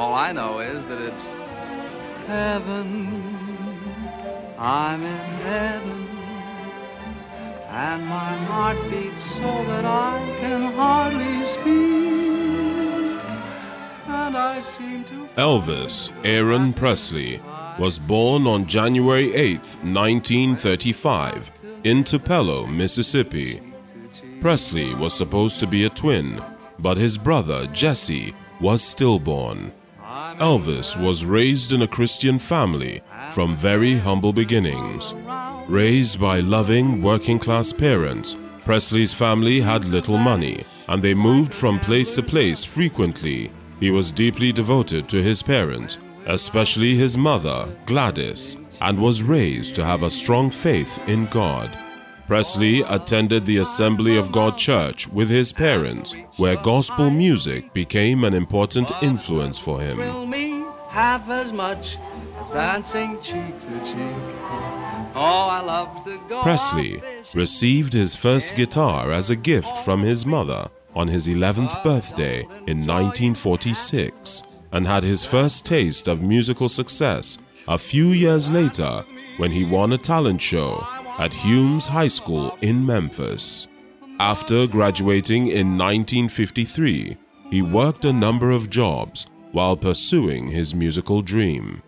All I know is that it's heaven. I'm in heaven. And my heart beats so that I can hardly speak. And I seem to. Elvis Aaron Presley was born on January 8, 1935, in Tupelo, Mississippi. Presley was supposed to be a twin, but his brother Jesse was stillborn. Elvis was raised in a Christian family from very humble beginnings. Raised by loving working class parents, Presley's family had little money and they moved from place to place frequently. He was deeply devoted to his parents, especially his mother, Gladys, and was raised to have a strong faith in God. Presley attended the Assembly of God Church with his parents, where gospel music became an important influence for him. Half as much as dancing cheek to cheek. Oh, I love to go. Presley received his first guitar as a gift from his mother on his 11th birthday in 1946 and had his first taste of musical success a few years later when he won a talent show at Humes High School in Memphis. After graduating in 1953, he worked a number of jobs while pursuing his musical dream.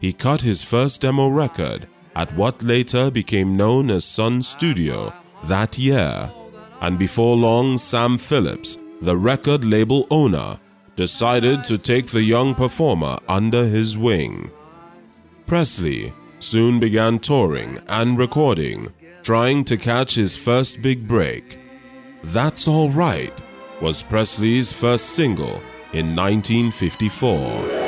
He cut his first demo record at what later became known as Sun Studio that year, and before long, Sam Phillips, the record label owner, decided to take the young performer under his wing. Presley soon began touring and recording, trying to catch his first big break. That's All Right was Presley's first single in 1954.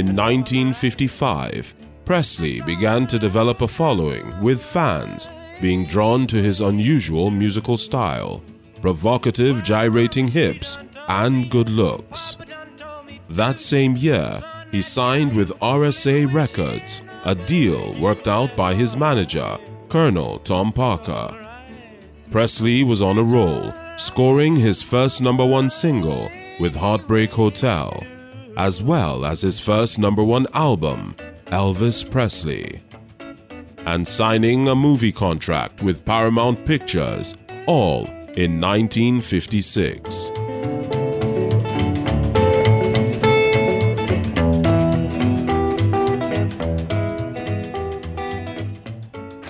In 1955, Presley began to develop a following with fans being drawn to his unusual musical style, provocative gyrating hips, and good looks. That same year, he signed with RCA Records, a deal worked out by his manager, Colonel Tom Parker. Presley was on a roll, scoring his first number one single with Heartbreak Hotel, as well as his first number one album, Elvis Presley, and signing a movie contract with Paramount Pictures, all in 1956.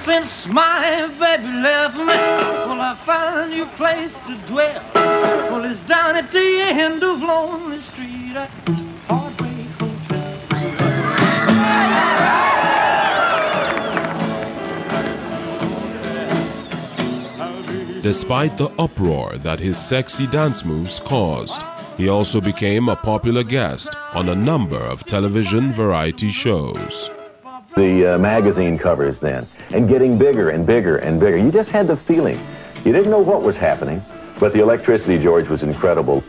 Since my baby left me, well, I found a new place to dwell. Well, it's down at the end of Lonely Street. Despite the uproar that his sexy dance moves caused, he also became a popular guest on a number of television variety shows. the uh, magazine covers then, and getting bigger and bigger and bigger. You just had the feeling. You didn't know what was happening, but the electricity, George, was incredible.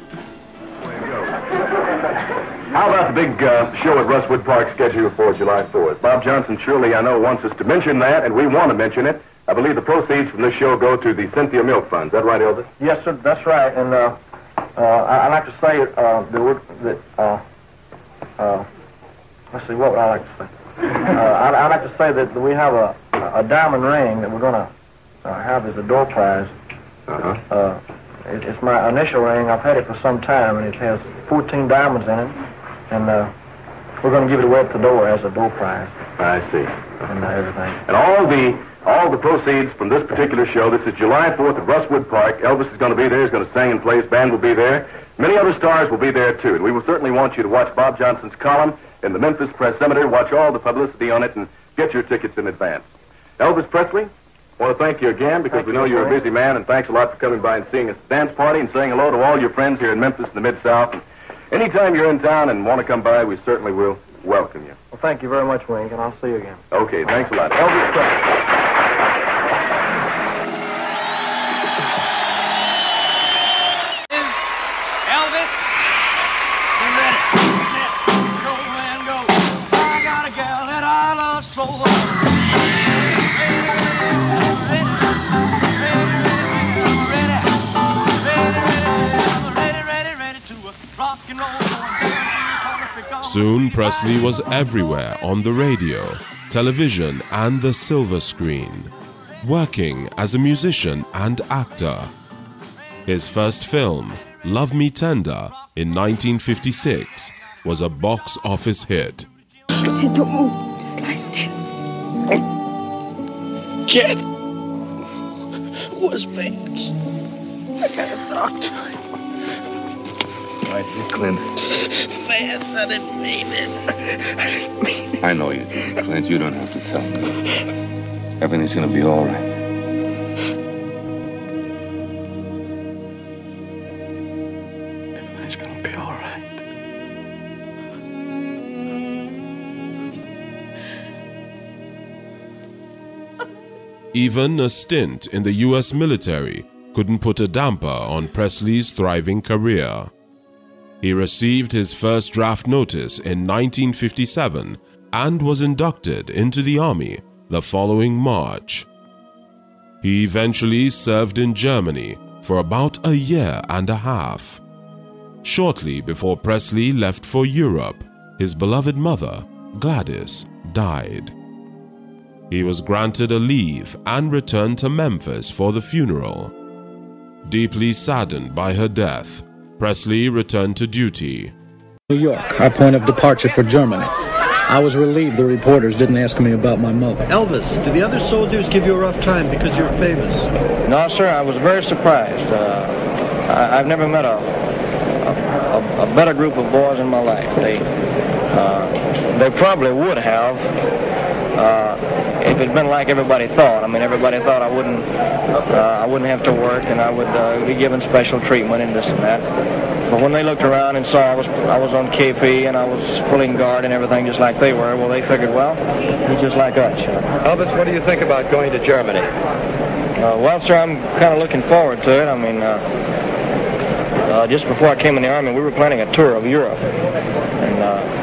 How about the big uh, show at Russwood Park scheduled for July 4th? Bob Johnson surely, I know, wants us to mention that, and we want to mention it. I believe the proceeds from this show go to the Cynthia Milk Fund. Is that right, Elvis? Yes, sir, that's right. And uh, uh, I, I'd like to say uh, that, we're, that uh, uh, let's see, what would I like to say? Uh, I'd, I'd like to say that we have a, a diamond ring that we're going to uh, have as a door prize. Uh-huh. Uh, it, it's my initial ring. I've had it for some time, and it has 14 diamonds in it. And uh, we're going to give it away at the door as a door prize I see. and uh, everything. And all the all the proceeds from this particular show, this is July 4th at Russwood Park. Elvis is going to be there. He's going to sing and play. His band will be there. Many other stars will be there, too. And we will certainly want you to watch Bob Johnson's column in the Memphis Press Scimitar. Watch all the publicity on it and get your tickets in advance. Elvis Presley, I want to thank you again because Thank we know you're sir. a busy man, and thanks a lot for coming by and seeing us dance party and saying hello to all your friends here in Memphis and the Mid-South. And anytime you're in town and want to come by, we certainly will welcome you. Well, thank you very much, Wink, and I'll see you again. Okay, thanks a lot. Elvis Presley. Soon Presley was everywhere on the radio, television, and the silver screen, working as a musician and actor. His first film, Love Me Tender, in 1956, was a box office hit. Don't move. Just lie still. Kid. Where's Vance? I gotta talk to him. Right here, Clint. Vance, I didn't mean it. I didn't mean it. I know you did, Clint. You don't have to tell me. Everything's gonna be all right. Everything's gonna be all right. Even a stint in the US military couldn't put a damper on Presley's thriving career. He received his first draft notice in 1957 and was inducted into the Army the following March. He eventually served in Germany for about a year and a half. Shortly before Presley left for Europe, his beloved mother, Gladys, died. He was granted a leave and returned to Memphis for the funeral. Deeply saddened by her death, Presley returned to duty. New York, our point of departure for Germany. I was relieved the reporters didn't ask me about my mother. Elvis, do the other soldiers give you a rough time because you're famous? No, sir, I was very surprised. Uh, I, I've never met a, a, a better group of boys in my life. They, uh, they probably would have uh, if it'd been like everybody thought. I mean, everybody thought I wouldn't, uh, I wouldn't have to work and I would uh, be given special treatment and this and that. But when they looked around and saw I was, I was on KP and I was pulling guard and everything just like they were, well, they figured, well, he's just like us. Elvis, what do you think about going to Germany? Uh, well, sir, I'm kind of looking forward to it. I mean, uh, uh, just before I came in the Army, we were planning a tour of Europe. And uh,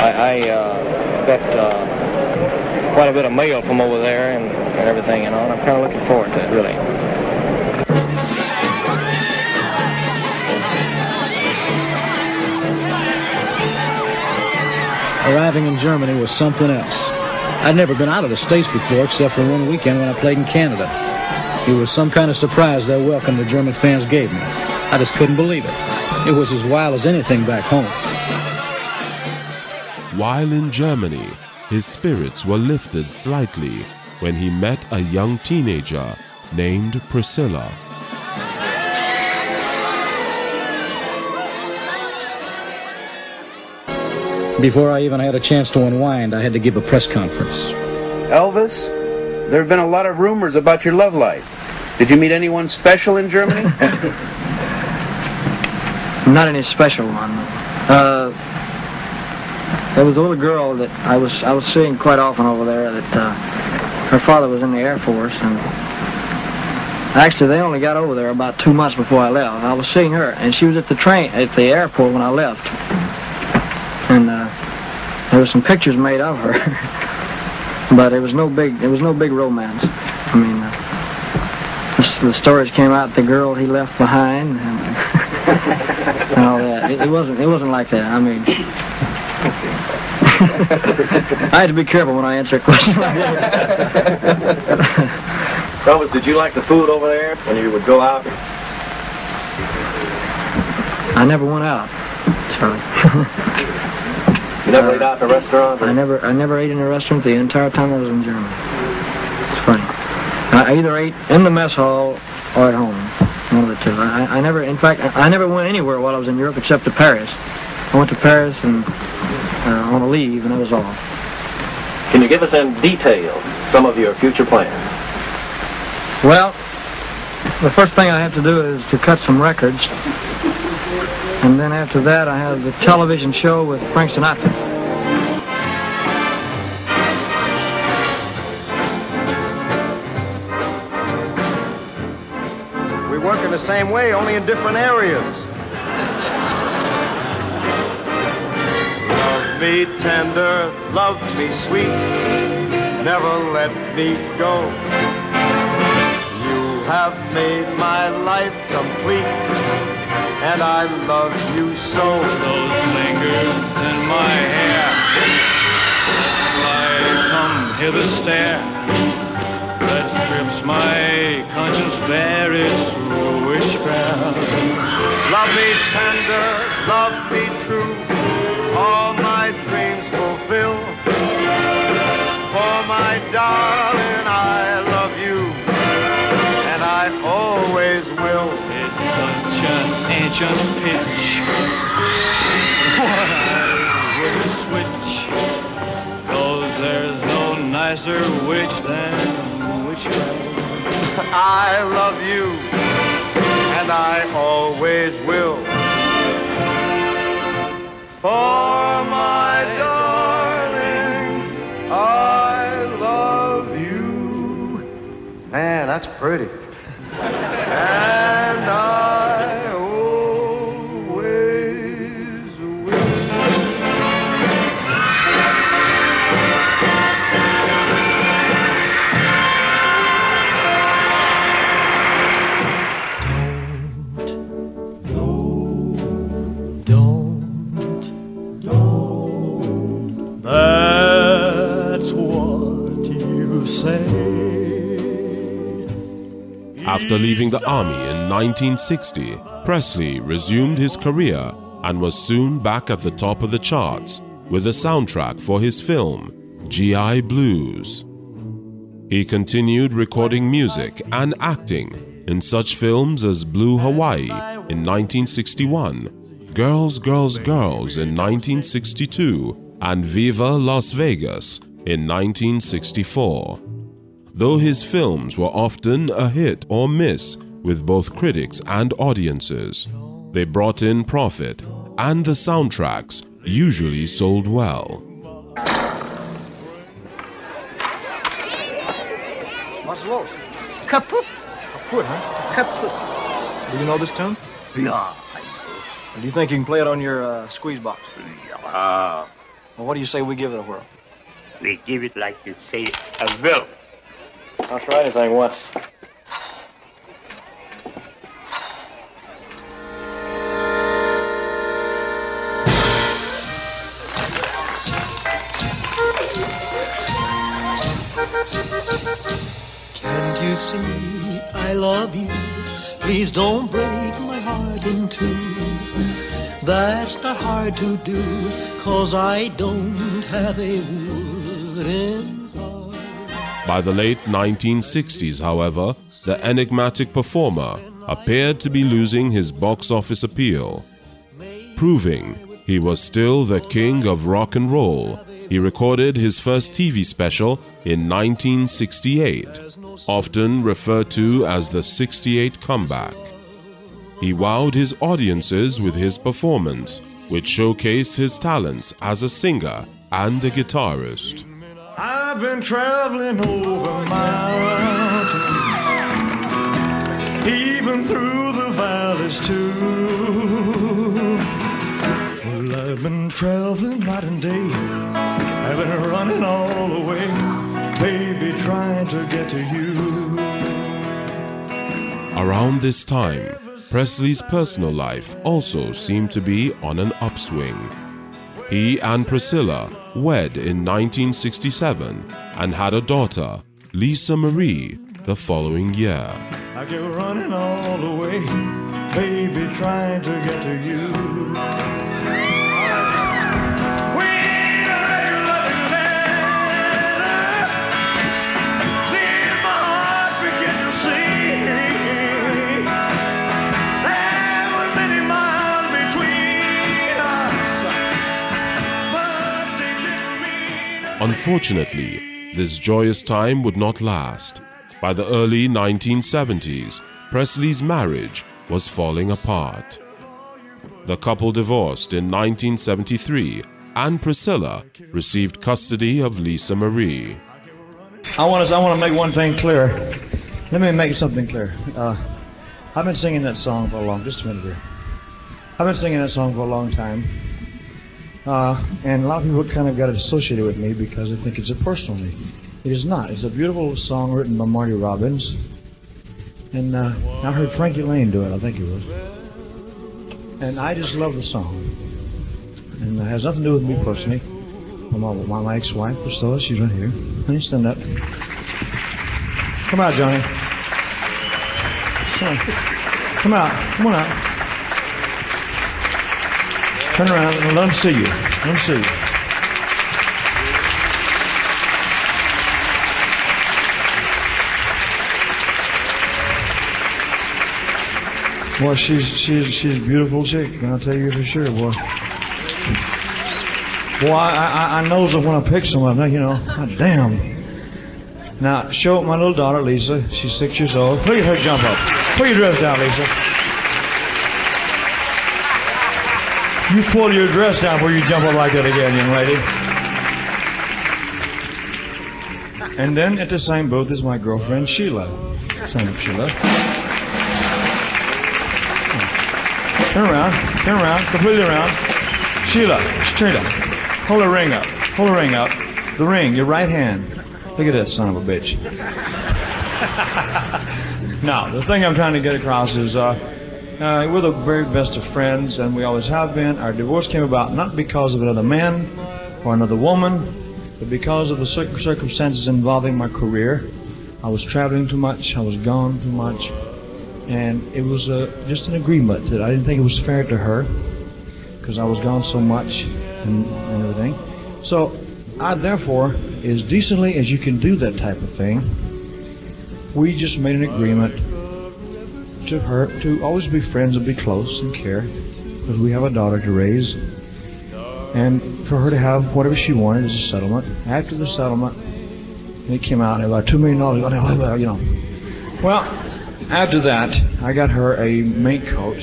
I, I uh, got uh, quite a bit of mail from over there and, and everything, you know, and I'm kind of looking forward to it, really. Arriving in Germany was something else. I'd never been out of the States before except for one weekend when I played in Canada. It was some kind of surprise that welcome the German fans gave me. I just couldn't believe it. It was as wild as anything back home. While in Germany, his spirits were lifted slightly when he met a young teenager named Priscilla. Before I even had a chance to unwind, I had to give a press conference. Elvis, there have been a lot of rumors about your love life. Did you meet anyone special in Germany? Not any special one. Uh, there was a little girl that I was I was seeing quite often over there. That uh, her father was in the Air Force, and actually they only got over there about two months before I left. I was seeing her, and she was at the train at the airport when I left, and uh, there were some pictures made of her, but it was no big it was no big romance. I mean, uh, the, stories came out the girl he left behind. And, and all that. It, it wasn't. It wasn't like that. I mean, I had to be careful when I answer a question like that. Elvis, did you like the food over there when you would go out? I never went out, Charlie. You never ate out at a restaurant? I never. I never ate in a restaurant the entire time I was in Germany. It's funny. I either ate in the mess hall or at home. One of the two. I, I never. In fact, I, I never went anywhere while I was in Europe except to Paris. I went to Paris and uh, want to leave, and that was all. Can you give us in detail some of your future plans? Well, the first thing I have to do is to cut some records. And then after that, I have the television show with Frank Sinatra. We work in the same way, only in different areas. Me tender, love me sweet, never let me go. You have made my life complete. and I love you so. Those fingers in my hair, fly come hither stare, that strips my conscience bare its witchcraft. Love me tender, love me true, pitch. What would switch, cause there's no nicer witch than witchcraft. I love you, and I always will. For my darling, I love you. Man, that's pretty. After leaving the army in 1960, Presley resumed his career and was soon back at the top of the charts with a soundtrack for his film, G.I. Blues. He continued recording music and acting in such films as Blue Hawaii in 1961, Girls, Girls, Girls in 1962, and Viva Las Vegas in 1964. Though his films were often a hit or miss with both critics and audiences, they brought in profit, and the soundtracks usually sold well. What's los? Kaput. Kaput, huh? Kaput. Do you know this tune? Yeah. Do you think you can play it on your uh, squeeze box? Ah. Well, what do you say we give it a whirl? We give it like you say a will. I'll try anything once. Can't you see I love you? Please don't break my heart in two. That's not hard to do, cause I don't have a By the late 1960s, however, the enigmatic performer appeared to be losing his box office appeal. Proving he was still the king of rock and roll, he recorded his first TV special in 1968, often referred to as the 68 Comeback. He wowed his audiences with his performance, which showcased his talents as a singer and a guitarist. I've been traveling over mountains, even through the valleys too. Well, I've been traveling night and day. I've been running all the way, baby, trying to get to you. Around this time, Presley's personal life also seemed to be on an upswing. He and Priscilla wed in 1967 and had a daughter, Lisa Marie, the following year. I running all the way, baby, trying to get to you. Unfortunately, this joyous time would not last. By the early 1970s, Presley's marriage was falling apart. The couple divorced in 1973, and Priscilla received custody of Lisa Marie. I want to. I want to make one thing clear. Let me make something clear. Uh, I've been singing that song for a long. Just a minute here. I've been singing that song for a long time, uh, and a lot of people kind of got it associated with me because they think it's a personal me. It is not. It's a beautiful song written by Marty Robbins, and uh, I heard Frankie Laine do it. I think it was. And I just love the song. And it has nothing to do with me personally. My, my, my ex-wife, Priscilla, she's right here. Honey, stand up. Come out, Johnny. Come out. Come on out. Turn around and let them see you. Let them see you. Boy, she's she's she's a beautiful chick. I'll tell you for sure, boy. Boy, I I, I knows it when I pick someone. You know, God damn. Now, show up my little daughter Lisa. She's six years old. Look at her jump up. Put your dress down, Lisa. You pull your dress down before you jump up like that again, young lady. And then at the same booth is my girlfriend Sheila. Stand up, Sheila. Turn around. Turn around. Completely around. Sheila, up. Hold the ring up. pull the ring up. The ring, your right hand. Look at that son of a bitch. now, the thing I'm trying to get across is uh, uh, we're the very best of friends, and we always have been. Our divorce came about not because of another man or another woman, but because of the cir- circumstances involving my career. I was traveling too much. I was gone too much and it was uh, just an agreement that I didn't think it was fair to her because I was gone so much and, and everything. So I therefore, as decently as you can do that type of thing, we just made an agreement to her to always be friends and be close and care because we have a daughter to raise and for her to have whatever she wanted as a settlement. After the settlement, it came out about two million dollars. You know, well, after that, I got her a mink coat.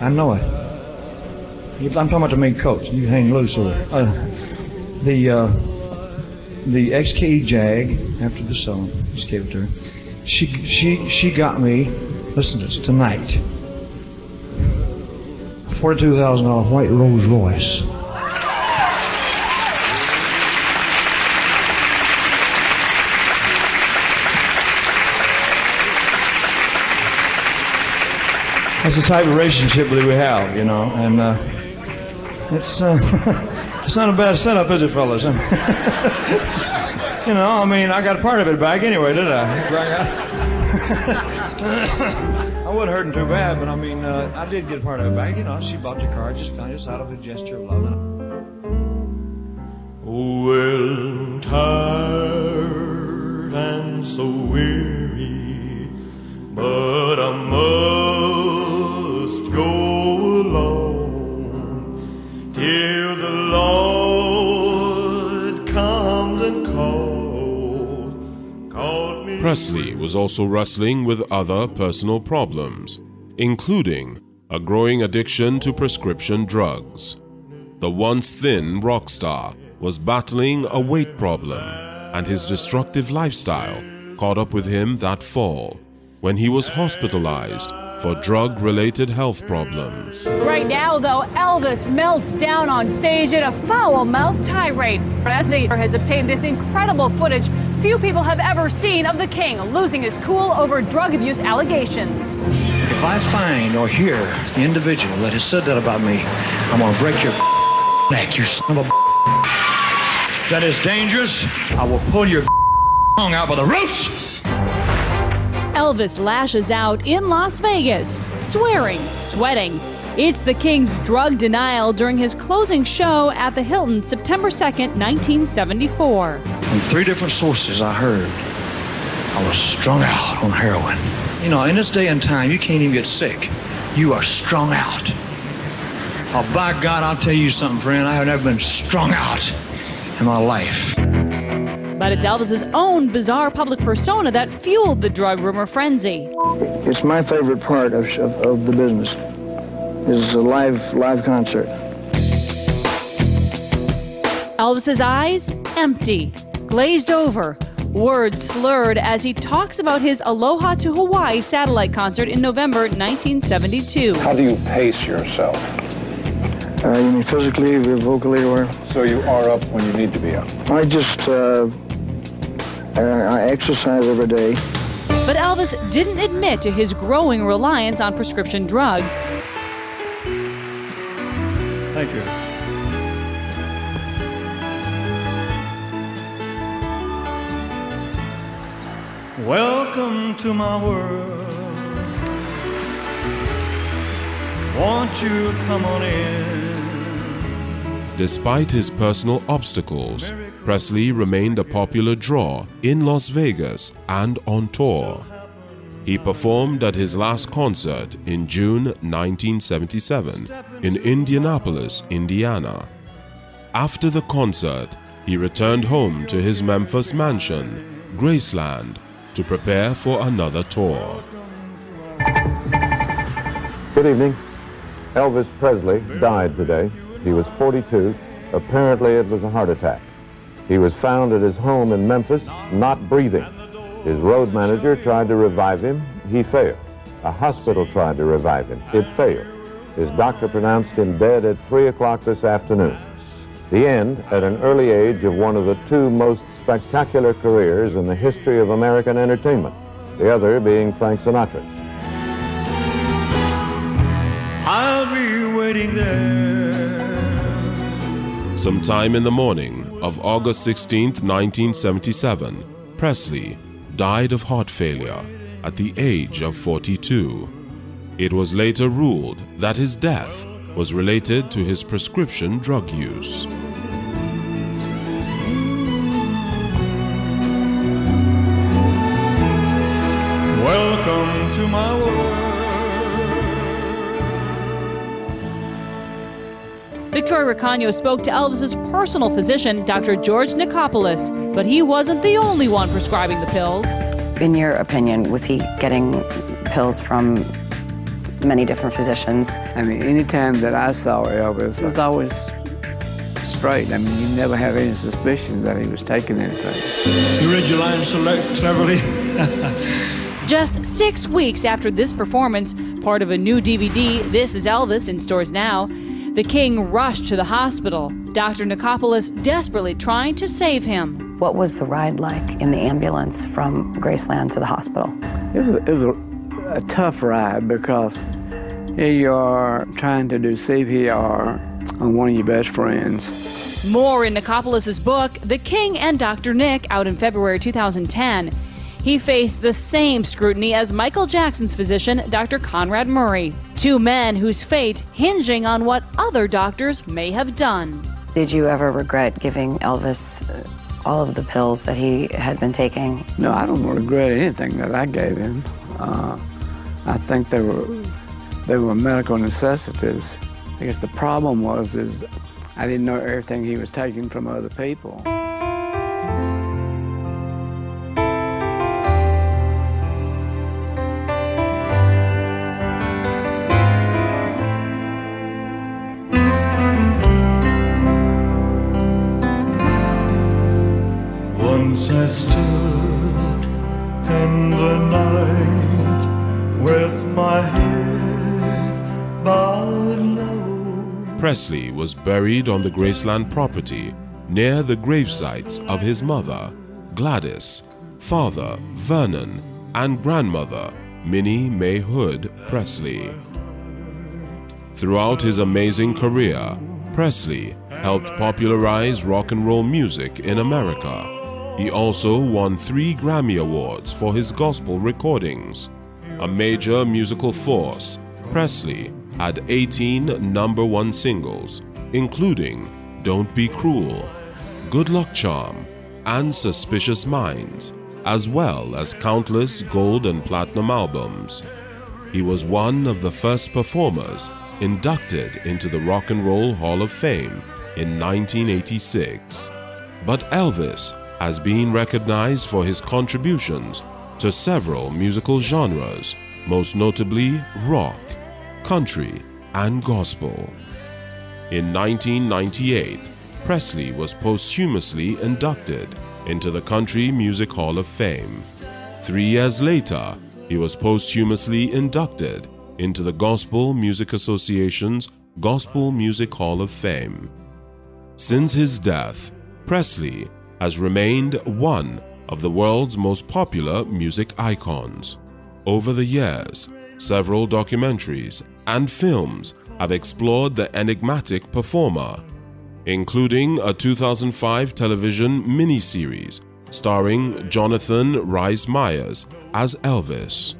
I know it. I'm talking about the mink coat. You hang loose over there. Uh, the uh, the XKE Jag after the song, just gave it to her. She she she got me. Listen to this tonight. Forty-two thousand dollar white Rolls Royce. That's the type of relationship that we have, you know, and uh, it's uh, it's not a bad setup, is it, fellas? you know, I mean, I got part of it back anyway, did I? I wasn't hurting too bad, but I mean, uh, I did get part of it back. You know, she bought the car just kind of just out of a gesture of love. Well, tired and so weary, was also wrestling with other personal problems, including a growing addiction to prescription drugs. The once thin rock star was battling a weight problem, and his destructive lifestyle caught up with him that fall when he was hospitalized for drug related health problems. Right now, though, Elvis melts down on stage in a foul mouthed tirade. As the has obtained this incredible footage few people have ever seen of the king losing his cool over drug abuse allegations. If I find or hear the individual that has said that about me, I'm gonna break your neck, you son of a. That is dangerous. I will pull your tongue out by the roots. Elvis lashes out in Las Vegas, swearing, sweating. It's the King's drug denial during his closing show at the Hilton September 2nd, 1974. From three different sources, I heard I was strung out on heroin. You know, in this day and time, you can't even get sick. You are strung out. Oh, by God, I'll tell you something, friend. I have never been strung out in my life. But it's Elvis's own bizarre public persona that fueled the drug rumor frenzy. It's my favorite part of, of, of the business is a live live concert. Elvis's eyes empty, glazed over, words slurred as he talks about his Aloha to Hawaii satellite concert in November 1972. How do you pace yourself? Uh, you mean physically, vocally, or? So you are up when you need to be up. I just uh, uh, I exercise every day. But Elvis didn't admit to his growing reliance on prescription drugs. Thank you. Welcome to my world. Won't you come on in? Despite his personal obstacles, Presley remained a popular draw in Las Vegas and on tour. He performed at his last concert in June 1977 in Indianapolis, Indiana. After the concert, he returned home to his Memphis mansion, Graceland, to prepare for another tour. Good evening. Elvis Presley died today. He was 42. Apparently, it was a heart attack. He was found at his home in Memphis, not breathing. His road manager tried to revive him. He failed. A hospital tried to revive him. It failed. His doctor pronounced him dead at 3 o'clock this afternoon. The end at an early age of one of the two most spectacular careers in the history of American entertainment, the other being Frank Sinatra's. I'll be waiting there. Sometime in the morning of August 16, 1977, Presley died of heart failure at the age of 42. It was later ruled that his death was related to his prescription drug use. My world. Victoria Recaño spoke to Elvis's personal physician, Dr. George Nichopoulos, but he wasn't the only one prescribing the pills. In your opinion, was he getting pills from many different physicians? I mean, anytime that I saw Elvis, it was always straight. I mean, you never have any suspicion that he was taking anything. You read your lines so cleverly. Just six weeks after this performance, part of a new DVD, This is Elvis, in stores now, the king rushed to the hospital. Dr. Nichopoulos desperately trying to save him. What was the ride like in the ambulance from Graceland to the hospital? It was, it was a, a tough ride because here you are trying to do CPR on one of your best friends. More in Nichopoulos' book, The King and Dr. Nick, out in February 2010. He faced the same scrutiny as Michael Jackson's physician, Dr. Conrad Murray. Two men whose fate hinging on what other doctors may have done. Did you ever regret giving Elvis uh, all of the pills that he had been taking? No, I don't regret anything that I gave him. Uh, I think they were they were medical necessities. I guess the problem was is I didn't know everything he was taking from other people. Was buried on the Graceland property near the gravesites of his mother, Gladys, father, Vernon, and grandmother, Minnie Mae Hood Presley. Throughout his amazing career, Presley helped popularize rock and roll music in America. He also won three Grammy Awards for his gospel recordings. A major musical force, Presley had 18 number one singles, including Don't Be Cruel, Good Luck Charm, and Suspicious Minds, as well as countless gold and platinum albums. He was one of the first performers inducted into the Rock and Roll Hall of Fame in 1986. But Elvis has been recognized for his contributions to several musical genres, most notably rock, country, and gospel. In 1998, Presley was posthumously inducted into the Country Music Hall of Fame. Three years later, he was posthumously inducted into the Gospel Music Association's Gospel Music Hall of Fame. Since his death, Presley has remained one of the world's most popular music icons. Over the years, several documentaries and films have explored the enigmatic performer, including a 2005 television miniseries starring Jonathan Rhys Meyers as Elvis.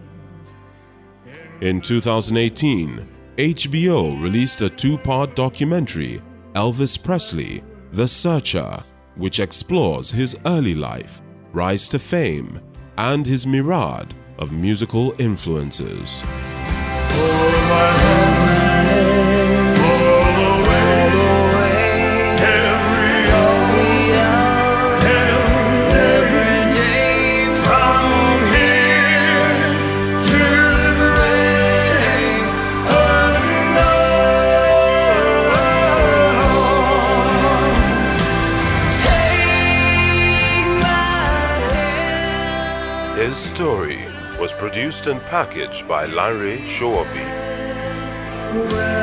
In 2018, HBO released a two part documentary, Elvis Presley The Searcher, which explores his early life, rise to fame, and his myriad of musical influences. His story was produced and packaged by Larry Shawabi.